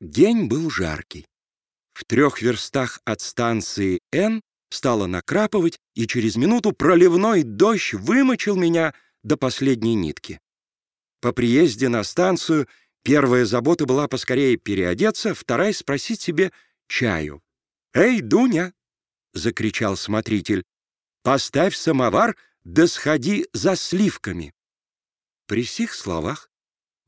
День был жаркий. В трех верстах от станции Н стало накрапывать, и через минуту проливной дождь вымочил меня до последней нитки. По приезде на станцию первая забота была поскорее переодеться, вторая — спросить себе чаю. «Эй, Дуня!» — закричал смотритель. «Поставь самовар, да сходи за сливками!» При сих словах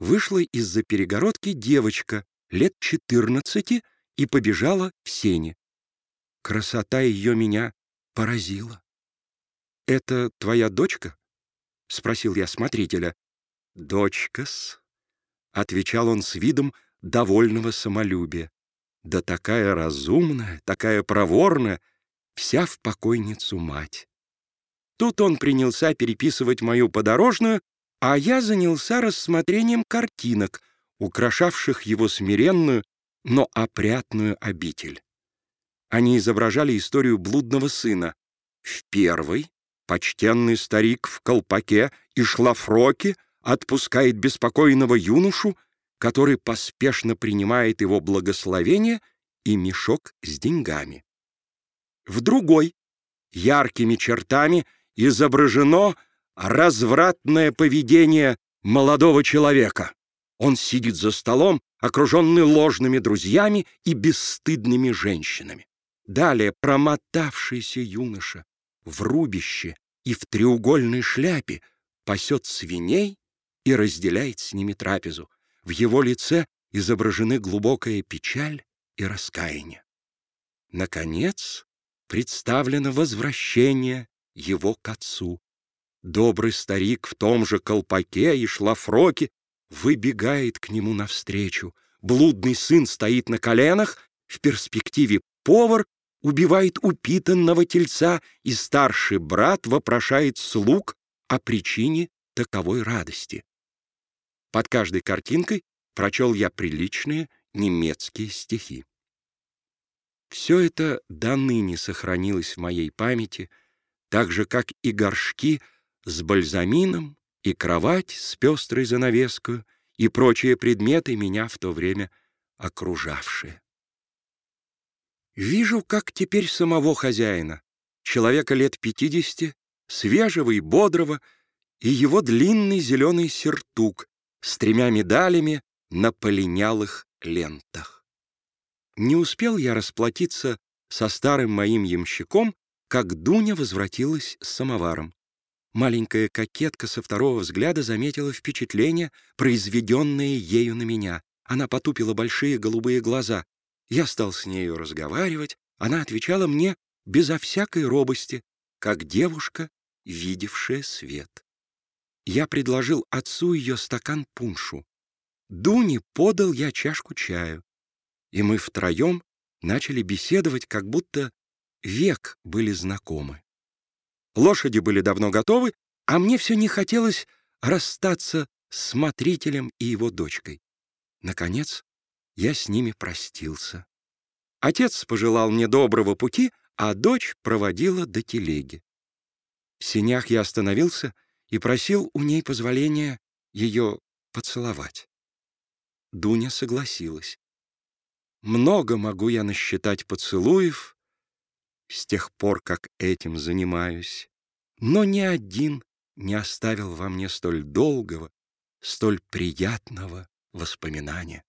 вышла из-за перегородки девочка лет четырнадцати и побежала в сене. Красота ее меня поразила. «Это твоя дочка?» — спросил я смотрителя. «Дочка-с», — отвечал он с видом довольного самолюбия. «Да такая разумная, такая проворная, вся в покойницу мать». Тут он принялся переписывать мою подорожную, а я занялся рассмотрением картинок, украшавших его смиренную, но опрятную обитель. Они изображали историю блудного сына. В первой почтенный старик в колпаке и шлафроке отпускает беспокойного юношу, который поспешно принимает его благословение и мешок с деньгами. В другой яркими чертами изображено развратное поведение молодого человека. Он сидит за столом, окруженный ложными друзьями и бесстыдными женщинами. Далее промотавшийся юноша в рубище и в треугольной шляпе пасет свиней и разделяет с ними трапезу. В его лице изображены глубокая печаль и раскаяние. Наконец, представлено возвращение его к отцу. Добрый старик в том же колпаке и шлафроке выбегает к нему навстречу. Блудный сын стоит на коленах, в перспективе повар убивает упитанного тельца, и старший брат вопрошает слуг о причине таковой радости. Под каждой картинкой прочел я приличные немецкие стихи. Все это до ныне сохранилось в моей памяти, так же, как и горшки с бальзамином и кровать с пестрой занавеской, и прочие предметы, меня в то время окружавшие. Вижу, как теперь самого хозяина, человека лет пятидесяти, свежего и бодрого, и его длинный зеленый сертук с тремя медалями на полинялых лентах. Не успел я расплатиться со старым моим ямщиком, как Дуня возвратилась с самоваром. Маленькая кокетка со второго взгляда заметила впечатление, произведенное ею на меня. Она потупила большие голубые глаза. Я стал с нею разговаривать. Она отвечала мне безо всякой робости, как девушка, видевшая свет. Я предложил отцу ее стакан пуншу. Дуне подал я чашку чаю. И мы втроем начали беседовать, как будто век были знакомы. Лошади были давно готовы, а мне все не хотелось расстаться с смотрителем и его дочкой. Наконец, я с ними простился. Отец пожелал мне доброго пути, а дочь проводила до телеги. В сенях я остановился и просил у ней позволения ее поцеловать. Дуня согласилась. Много могу я насчитать поцелуев, с тех пор, как этим занимаюсь, но ни один не оставил во мне столь долгого, столь приятного воспоминания.